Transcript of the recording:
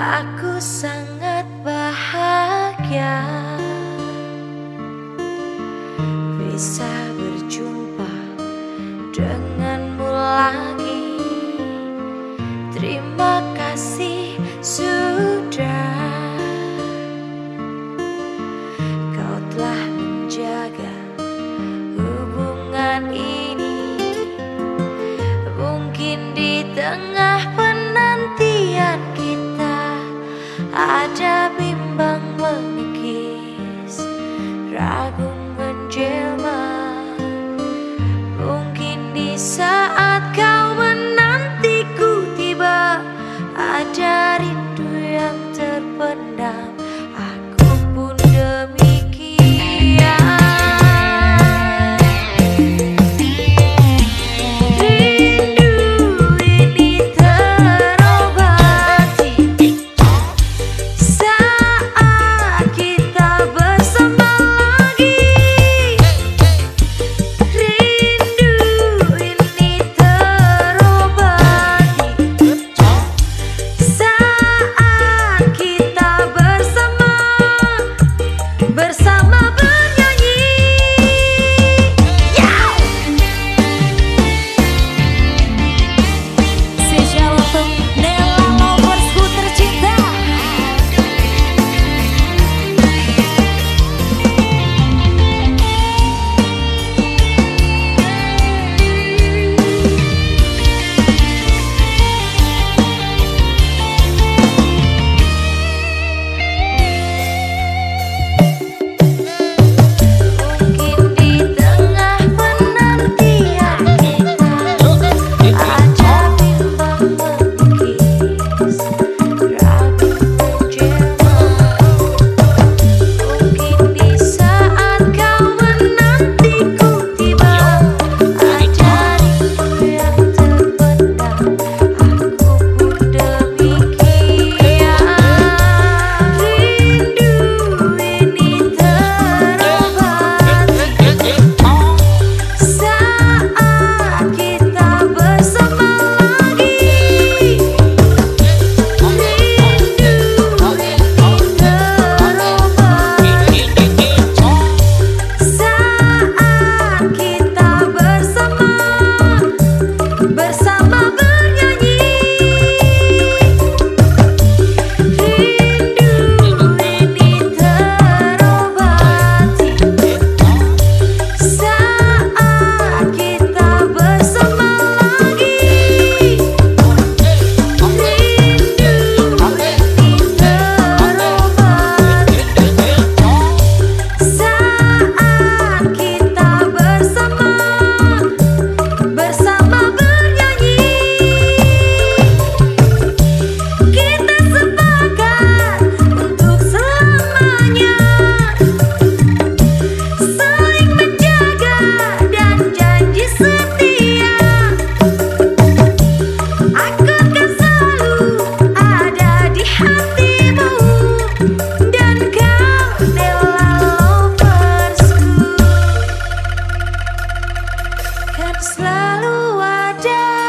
Aku sangat bahagia. Bisa selalu ada.